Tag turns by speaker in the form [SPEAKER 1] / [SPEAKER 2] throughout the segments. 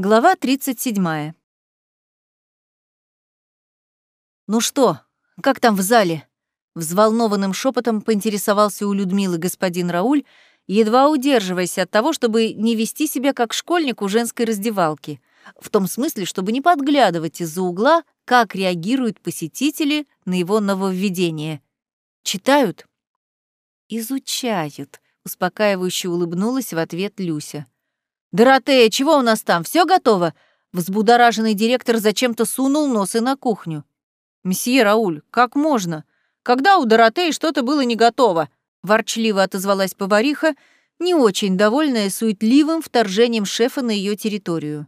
[SPEAKER 1] Глава 37. «Ну что, как там в зале?» Взволнованным шепотом поинтересовался у Людмилы господин Рауль, едва удерживаясь от того, чтобы не вести себя как школьник у женской раздевалки. В том смысле, чтобы не подглядывать из-за угла, как реагируют посетители на его нововведение. «Читают?» «Изучают», — успокаивающе улыбнулась в ответ Люся. «Доротея, чего у нас там? Все готово?» Взбудораженный директор зачем-то сунул нос и на кухню. «Месье Рауль, как можно? Когда у Доротеи что-то было не готово?» Ворчливо отозвалась повариха, не очень довольная суетливым вторжением шефа на ее территорию.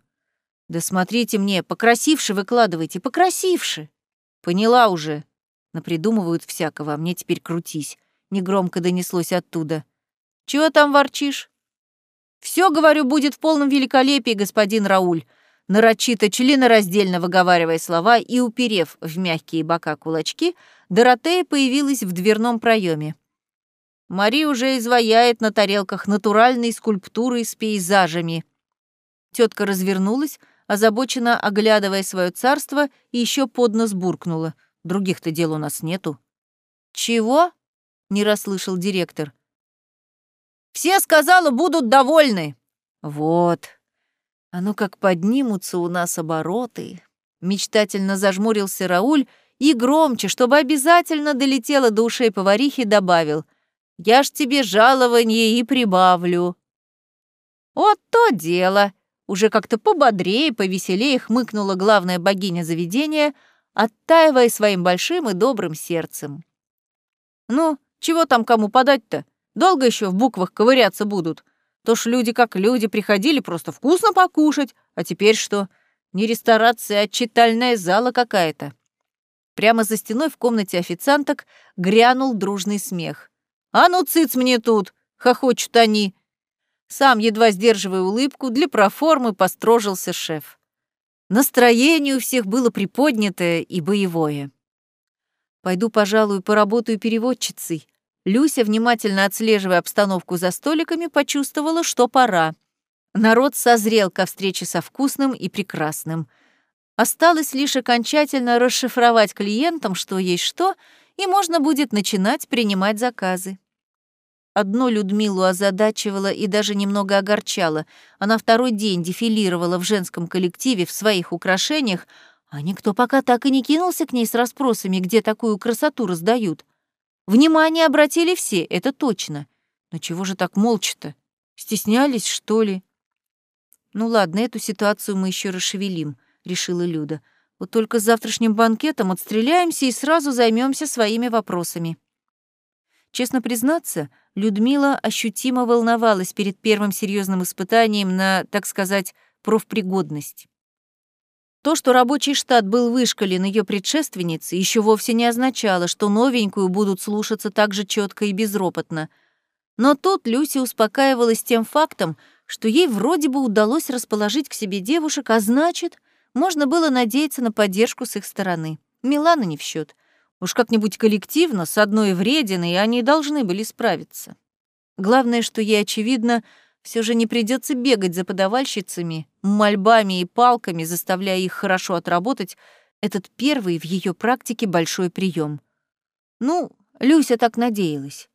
[SPEAKER 1] «Да смотрите мне, покрасивше выкладывайте, покрасивше!» «Поняла уже!» Напридумывают всякого, а мне теперь крутись. Негромко донеслось оттуда. «Чего там ворчишь?» Все, говорю, будет в полном великолепии, господин Рауль, нарочито членораздельно выговаривая слова и уперев в мягкие бока кулачки, Доротея появилась в дверном проеме. Мари уже изваяет на тарелках натуральные скульптуры с пейзажами. Тетка развернулась, озабоченно оглядывая свое царство, и еще под нос буркнула. Других-то дел у нас нету. «Чего?» — не расслышал директор. Все, сказала, будут довольны. Вот. А ну как поднимутся у нас обороты. Мечтательно зажмурился Рауль и громче, чтобы обязательно долетело до ушей поварихи, добавил. Я ж тебе жалование и прибавлю. Вот то дело. Уже как-то пободрее, повеселее хмыкнула главная богиня заведения, оттаивая своим большим и добрым сердцем. «Ну, чего там кому подать-то? Долго еще в буквах ковыряться будут? То ж люди как люди приходили просто вкусно покушать, а теперь что? Не ресторация, а читальная зала какая-то. Прямо за стеной в комнате официанток грянул дружный смех. «А ну, цыц мне тут!» — хохочут они. Сам, едва сдерживая улыбку, для проформы построжился шеф. Настроение у всех было приподнятое и боевое. «Пойду, пожалуй, поработаю переводчицей», Люся, внимательно отслеживая обстановку за столиками, почувствовала, что пора. Народ созрел ко встрече со вкусным и прекрасным. Осталось лишь окончательно расшифровать клиентам, что есть что, и можно будет начинать принимать заказы. Одно Людмилу озадачивало и даже немного огорчало. Она второй день дефилировала в женском коллективе в своих украшениях, а никто пока так и не кинулся к ней с расспросами, где такую красоту раздают. Внимание обратили все, это точно. Но чего же так молча-то? Стеснялись, что ли? Ну ладно, эту ситуацию мы еще расшевелим, решила Люда. Вот только с завтрашним банкетом отстреляемся и сразу займемся своими вопросами. Честно признаться, Людмила ощутимо волновалась перед первым серьезным испытанием на, так сказать, профпригодность. То, что рабочий штат был вышкален ее предшественницей, еще вовсе не означало, что новенькую будут слушаться так же четко и безропотно. Но тут Люси успокаивалась тем фактом, что ей вроде бы удалось расположить к себе девушек, а значит, можно было надеяться на поддержку с их стороны. Милана не в счет. Уж как-нибудь коллективно, с одной врединой, они должны были справиться. Главное, что ей очевидно — все же не придется бегать за подавальщицами, мольбами и палками, заставляя их хорошо отработать этот первый в ее практике большой прием. Ну, Люся так надеялась.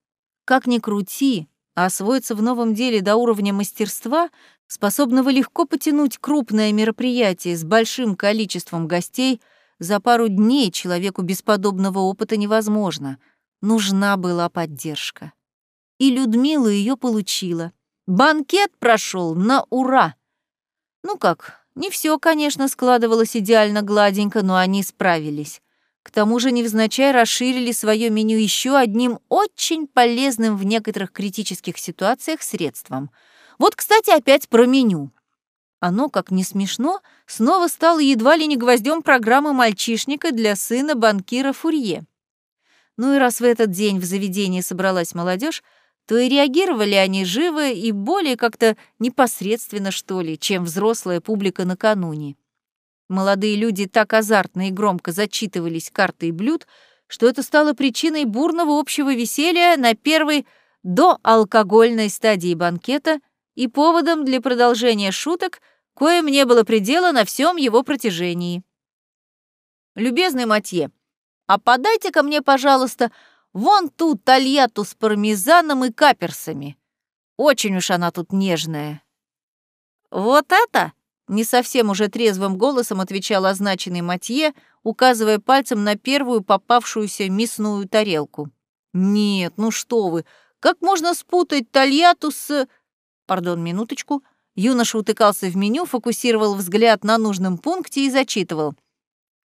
[SPEAKER 1] Как ни крути, а освоиться в новом деле до уровня мастерства, способного легко потянуть крупное мероприятие с большим количеством гостей, за пару дней человеку без подобного опыта невозможно. Нужна была поддержка. И Людмила ее получила — Банкет прошел на ура. Ну как, не все, конечно, складывалось идеально гладенько, но они справились. К тому же невзначай расширили свое меню еще одним очень полезным в некоторых критических ситуациях средством. Вот, кстати, опять про меню. Оно, как не смешно, снова стало едва ли не гвоздем программы мальчишника для сына банкира Фурье. Ну и раз в этот день в заведении собралась молодежь, то и реагировали они живо и более как-то непосредственно, что ли, чем взрослая публика накануне. Молодые люди так азартно и громко зачитывались картой блюд, что это стало причиной бурного общего веселья на первой до алкогольной стадии банкета и поводом для продолжения шуток коим не было предела на всем его протяжении. «Любезный Матье, а подайте ко мне, пожалуйста, вон ту тольятту с пармезаном и каперсами. Очень уж она тут нежная». «Вот это?» — не совсем уже трезвым голосом отвечал означенный Матье, указывая пальцем на первую попавшуюся мясную тарелку. «Нет, ну что вы, как можно спутать тольятту с...» Пардон, минуточку. Юноша утыкался в меню, фокусировал взгляд на нужном пункте и зачитывал.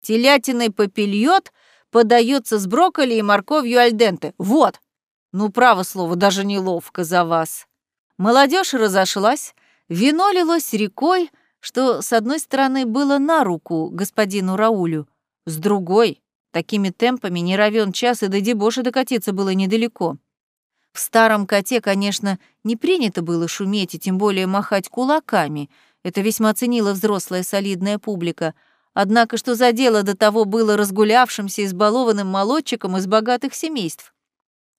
[SPEAKER 1] «Телятиной попельот подается с брокколи и морковью альденте. Вот! Ну, право слово, даже неловко за вас». Молодежь разошлась, вино лилось рекой, что, с одной стороны, было на руку господину Раулю, с другой, такими темпами не равен час, и до дебоша докатиться было недалеко. В старом коте, конечно, не принято было шуметь и тем более махать кулаками. Это весьма ценила взрослая солидная публика. Однако что за дело до того было разгулявшимся избалованным молодчиком из богатых семейств?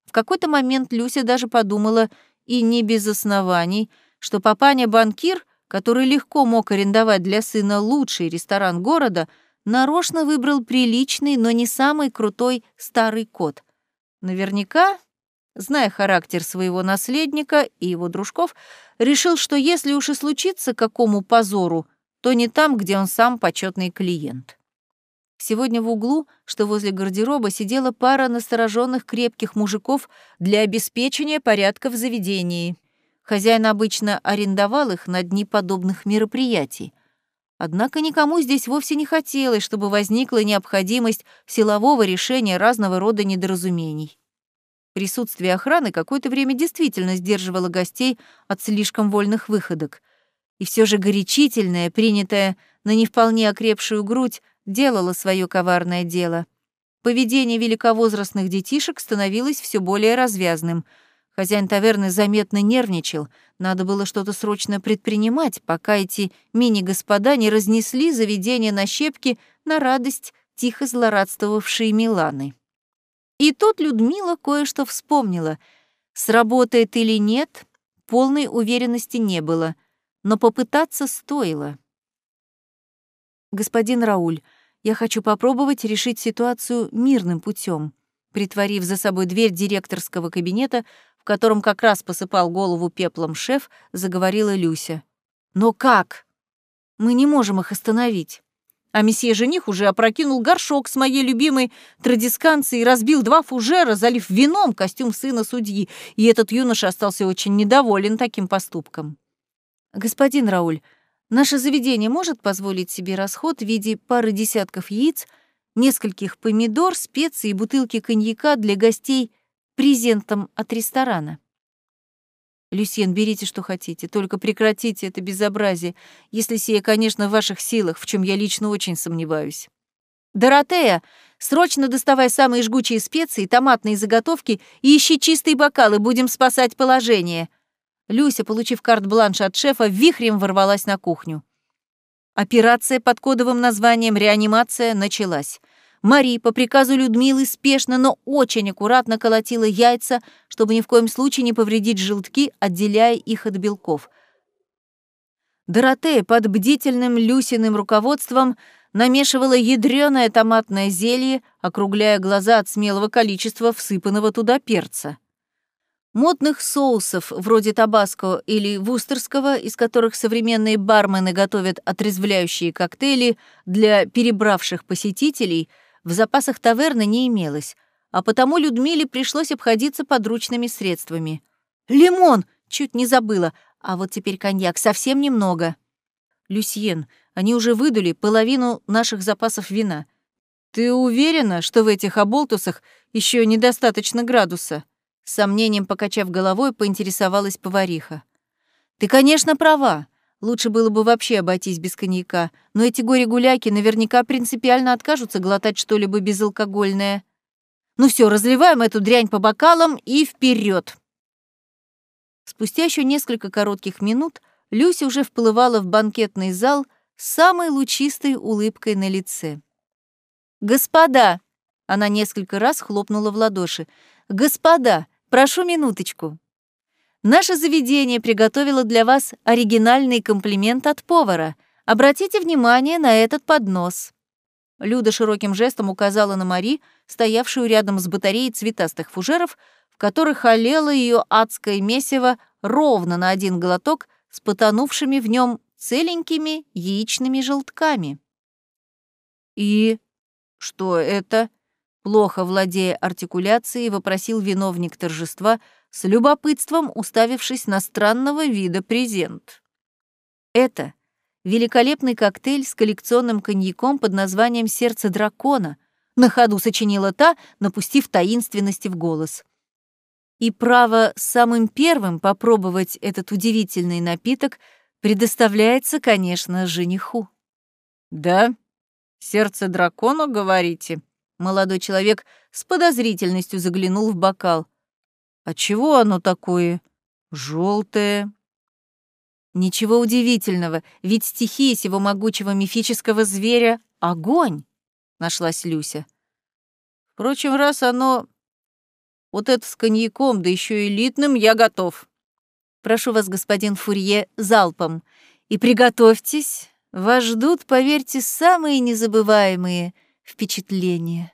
[SPEAKER 1] В какой-то момент Люся даже подумала, и не без оснований, что папаня-банкир, который легко мог арендовать для сына лучший ресторан города, нарочно выбрал приличный, но не самый крутой старый кот. Наверняка зная характер своего наследника и его дружков, решил, что если уж и случится какому позору, то не там, где он сам почетный клиент. Сегодня в углу, что возле гардероба, сидела пара настороженных крепких мужиков для обеспечения порядка в заведении. Хозяин обычно арендовал их на дни подобных мероприятий. Однако никому здесь вовсе не хотелось, чтобы возникла необходимость силового решения разного рода недоразумений. Присутствие охраны какое-то время действительно сдерживало гостей от слишком вольных выходок. И все же горячительное, принятое на не вполне окрепшую грудь, делало свое коварное дело. Поведение великовозрастных детишек становилось все более развязным. Хозяин таверны заметно нервничал, надо было что-то срочно предпринимать, пока эти мини-господа не разнесли заведение на щепки на радость тихо злорадствовавшей Миланы. И тут Людмила кое-что вспомнила. Сработает или нет, полной уверенности не было, но попытаться стоило. «Господин Рауль, я хочу попробовать решить ситуацию мирным путем. Притворив за собой дверь директорского кабинета, в котором как раз посыпал голову пеплом шеф, заговорила Люся. «Но как? Мы не можем их остановить. А месье-жених уже опрокинул горшок с моей любимой традисканцией и разбил два фужера, залив вином костюм сына судьи, и этот юноша остался очень недоволен таким поступком. «Господин Рауль, наше заведение может позволить себе расход в виде пары десятков яиц, нескольких помидор, специй и бутылки коньяка для гостей презентом от ресторана?» Люсьен, берите, что хотите, только прекратите это безобразие, если сие, конечно, в ваших силах, в чем я лично очень сомневаюсь. Доротея, срочно доставай самые жгучие специи, томатные заготовки и ищи чистые бокалы, будем спасать положение. Люся, получив карт-бланш от шефа, вихрем ворвалась на кухню. Операция под кодовым названием «Реанимация» началась. Мари по приказу Людмилы спешно, но очень аккуратно колотила яйца, чтобы ни в коем случае не повредить желтки, отделяя их от белков. Доротея под бдительным Люсиным руководством намешивала ядреное томатное зелье, округляя глаза от смелого количества всыпанного туда перца. Модных соусов, вроде табаско или вустерского, из которых современные бармены готовят отрезвляющие коктейли для перебравших посетителей — в запасах таверны не имелось, а потому Людмиле пришлось обходиться подручными средствами. «Лимон!» — чуть не забыла, а вот теперь коньяк совсем немного. «Люсьен, они уже выдали половину наших запасов вина. Ты уверена, что в этих оболтусах еще недостаточно градуса?» С сомнением покачав головой, поинтересовалась повариха. «Ты, конечно, права. Лучше было бы вообще обойтись без коньяка, но эти горе-гуляки наверняка принципиально откажутся глотать что-либо безалкогольное. Ну все, разливаем эту дрянь по бокалам и вперед. Спустя еще несколько коротких минут Люся уже вплывала в банкетный зал с самой лучистой улыбкой на лице. «Господа!» — она несколько раз хлопнула в ладоши. «Господа, прошу минуточку!» Наше заведение приготовило для вас оригинальный комплимент от повара — Обратите внимание на этот поднос». Люда широким жестом указала на Мари, стоявшую рядом с батареей цветастых фужеров, в которых олело ее адское месиво ровно на один глоток с потонувшими в нем целенькими яичными желтками. «И что это?» Плохо владея артикуляцией, вопросил виновник торжества, с любопытством уставившись на странного вида презент. «Это великолепный коктейль с коллекционным коньяком под названием «Сердце дракона», на ходу сочинила та, напустив таинственности в голос. И право самым первым попробовать этот удивительный напиток предоставляется, конечно, жениху. «Да? Сердце дракона, говорите?» Молодой человек с подозрительностью заглянул в бокал. «А чего оно такое? Желтое?» Ничего удивительного, ведь стихия сего могучего мифического зверя — огонь, нашлась Люся. Впрочем, раз оно вот это с коньяком, да еще элитным, я готов. Прошу вас, господин Фурье, залпом. И приготовьтесь, вас ждут, поверьте, самые незабываемые впечатления.